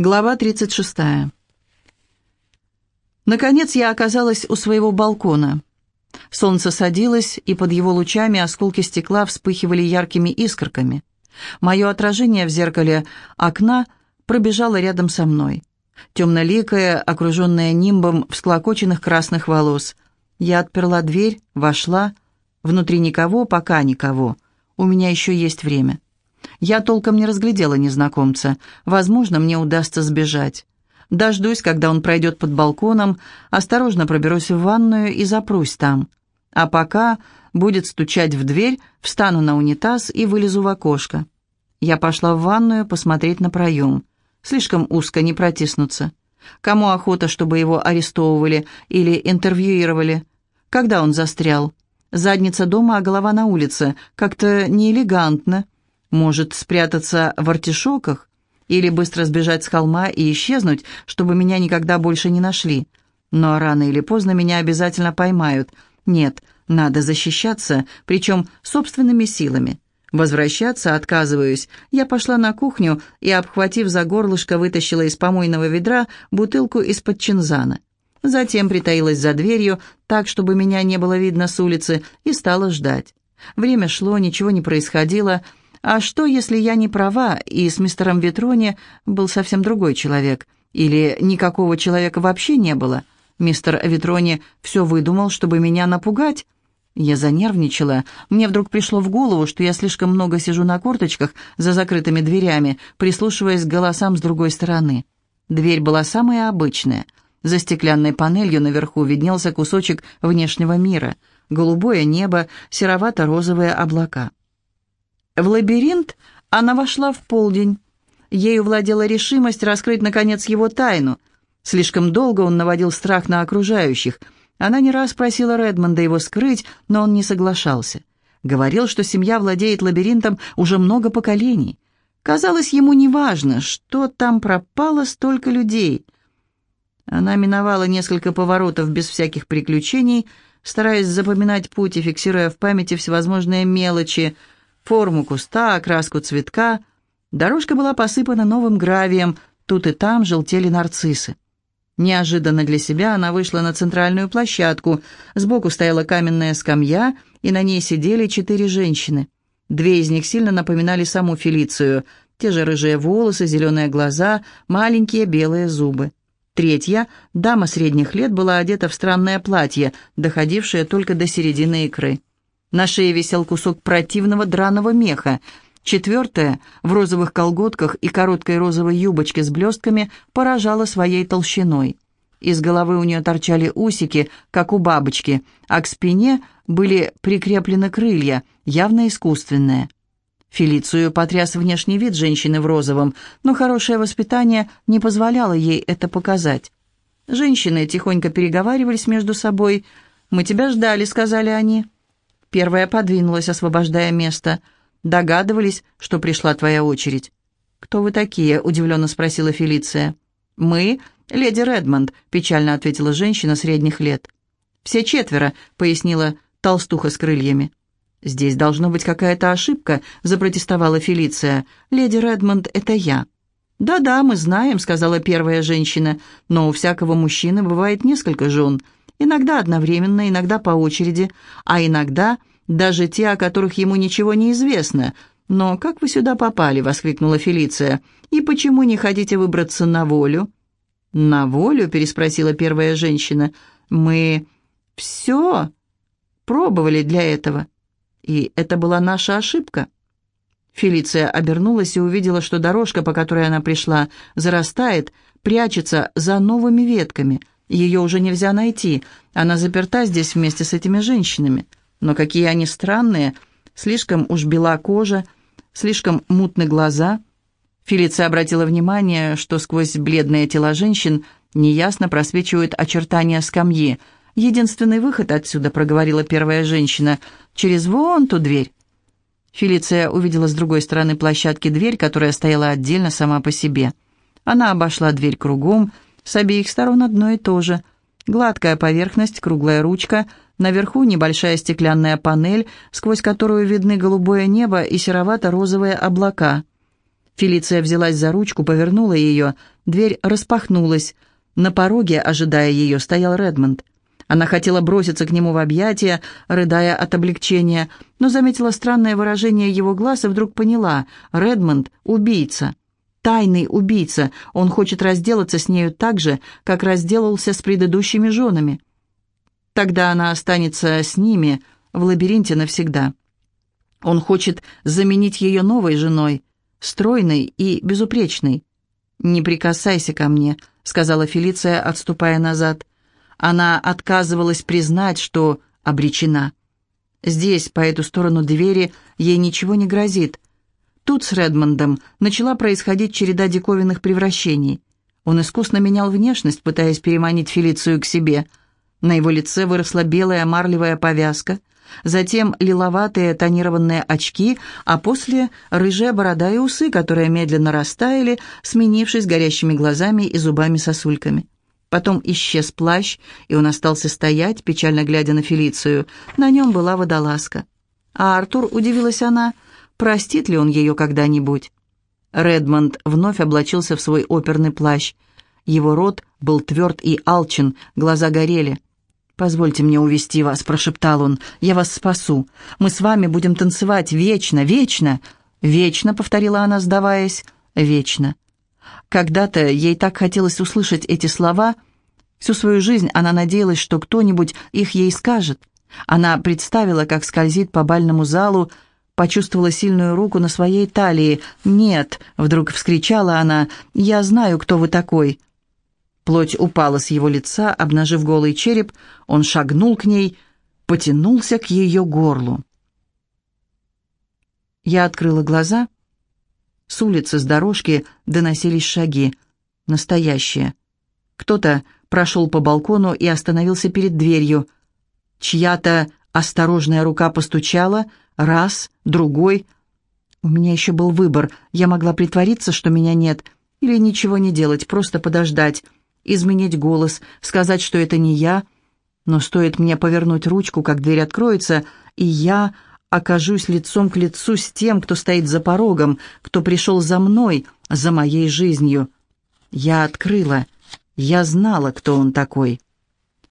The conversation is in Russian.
Глава 36. Наконец я оказалась у своего балкона. Солнце садилось, и под его лучами осколки стекла вспыхивали яркими искорками. Мое отражение в зеркале окна пробежало рядом со мной. Темноликая, окруженная нимбом всклокоченных красных волос. Я отперла дверь, вошла. Внутри никого, пока никого. У меня еще есть время. Я толком не разглядела незнакомца. Возможно, мне удастся сбежать. Дождусь, когда он пройдет под балконом, осторожно проберусь в ванную и запрусь там. А пока будет стучать в дверь, встану на унитаз и вылезу в окошко. Я пошла в ванную посмотреть на проем. Слишком узко не протиснуться. Кому охота, чтобы его арестовывали или интервьюировали? Когда он застрял? Задница дома, а голова на улице. Как-то неэлегантно. Может, спрятаться в артишоках? Или быстро сбежать с холма и исчезнуть, чтобы меня никогда больше не нашли? Но рано или поздно меня обязательно поймают. Нет, надо защищаться, причем собственными силами. Возвращаться отказываюсь. Я пошла на кухню и, обхватив за горлышко, вытащила из помойного ведра бутылку из-под чинзана. Затем притаилась за дверью, так, чтобы меня не было видно с улицы, и стала ждать. Время шло, ничего не происходило, а что, если я не права, и с мистером Ветрони был совсем другой человек? Или никакого человека вообще не было? Мистер Ветрони все выдумал, чтобы меня напугать? Я занервничала. Мне вдруг пришло в голову, что я слишком много сижу на корточках за закрытыми дверями, прислушиваясь к голосам с другой стороны. Дверь была самая обычная. За стеклянной панелью наверху виднелся кусочек внешнего мира. Голубое небо, серовато-розовые облака. В лабиринт она вошла в полдень. Ею владела решимость раскрыть, наконец, его тайну. Слишком долго он наводил страх на окружающих. Она не раз просила Редмонда его скрыть, но он не соглашался. Говорил, что семья владеет лабиринтом уже много поколений. Казалось, ему неважно, что там пропало столько людей. Она миновала несколько поворотов без всяких приключений, стараясь запоминать путь и фиксируя в памяти всевозможные мелочи — форму куста, окраску цветка. Дорожка была посыпана новым гравием, тут и там желтели нарциссы. Неожиданно для себя она вышла на центральную площадку. Сбоку стояла каменная скамья, и на ней сидели четыре женщины. Две из них сильно напоминали саму Фелицию. Те же рыжие волосы, зеленые глаза, маленькие белые зубы. Третья, дама средних лет, была одета в странное платье, доходившее только до середины икры. На шее висел кусок противного драного меха. Четвертая, в розовых колготках и короткой розовой юбочке с блестками, поражала своей толщиной. Из головы у нее торчали усики, как у бабочки, а к спине были прикреплены крылья, явно искусственные. Фелицию потряс внешний вид женщины в розовом, но хорошее воспитание не позволяло ей это показать. Женщины тихонько переговаривались между собой. «Мы тебя ждали», — сказали они. Первая подвинулась, освобождая место. Догадывались, что пришла твоя очередь. «Кто вы такие?» — удивленно спросила Фелиция. «Мы — леди Редмонд», — печально ответила женщина средних лет. «Все четверо», — пояснила толстуха с крыльями. «Здесь должна быть какая-то ошибка», — запротестовала Фелиция. «Леди Редмонд — это я». «Да-да, мы знаем», — сказала первая женщина, «но у всякого мужчины бывает несколько жен. Иногда одновременно, иногда по очереди, а иногда даже те, о которых ему ничего не известно. «Но как вы сюда попали?» — воскликнула Фелиция. «И почему не хотите выбраться на волю?» «На волю?» — переспросила первая женщина. «Мы все пробовали для этого. И это была наша ошибка». Фелиция обернулась и увидела, что дорожка, по которой она пришла, зарастает, прячется за новыми ветками — ее уже нельзя найти. Она заперта здесь вместе с этими женщинами. Но какие они странные. Слишком уж бела кожа, слишком мутны глаза. Фелиция обратила внимание, что сквозь бледные тела женщин неясно просвечивают очертания скамьи. «Единственный выход отсюда», — проговорила первая женщина, — «через вон ту дверь». Фелиция увидела с другой стороны площадки дверь, которая стояла отдельно сама по себе. Она обошла дверь кругом, — с обеих сторон одно и то же. Гладкая поверхность, круглая ручка, наверху небольшая стеклянная панель, сквозь которую видны голубое небо и серовато-розовые облака. Фелиция взялась за ручку, повернула ее, дверь распахнулась. На пороге, ожидая ее, стоял Редмонд. Она хотела броситься к нему в объятия, рыдая от облегчения, но заметила странное выражение его глаз и вдруг поняла — Редмонд — убийца. Тайный убийца. Он хочет разделаться с нею так же, как разделался с предыдущими женами. Тогда она останется с ними в лабиринте навсегда. Он хочет заменить ее новой женой, стройной и безупречной. «Не прикасайся ко мне», — сказала Фелиция, отступая назад. Она отказывалась признать, что обречена. Здесь, по эту сторону двери, ей ничего не грозит. Тут с Редмондом начала происходить череда диковинных превращений. Он искусно менял внешность, пытаясь переманить Фелицию к себе. На его лице выросла белая марлевая повязка, затем лиловатые тонированные очки, а после рыжая борода и усы, которые медленно растаяли, сменившись горящими глазами и зубами-сосульками. Потом исчез плащ, и он остался стоять, печально глядя на Фелицию. На нем была водолазка. А Артур, удивилась она, простит ли он ее когда-нибудь? Редмонд вновь облачился в свой оперный плащ. Его рот был тверд и алчен, глаза горели. «Позвольте мне увести вас», — прошептал он. «Я вас спасу. Мы с вами будем танцевать вечно, вечно». «Вечно», — повторила она, сдаваясь, — «вечно». Когда-то ей так хотелось услышать эти слова. Всю свою жизнь она надеялась, что кто-нибудь их ей скажет. Она представила, как скользит по бальному залу, почувствовала сильную руку на своей талии. «Нет!» — вдруг вскричала она. «Я знаю, кто вы такой!» Плоть упала с его лица, обнажив голый череп. Он шагнул к ней, потянулся к ее горлу. Я открыла глаза — с улицы, с дорожки доносились шаги. Настоящие. Кто-то прошел по балкону и остановился перед дверью. Чья-то осторожная рука постучала. Раз, другой. У меня еще был выбор. Я могла притвориться, что меня нет. Или ничего не делать, просто подождать. Изменить голос, сказать, что это не я. Но стоит мне повернуть ручку, как дверь откроется, и я окажусь лицом к лицу с тем, кто стоит за порогом, кто пришел за мной, за моей жизнью. Я открыла. Я знала, кто он такой.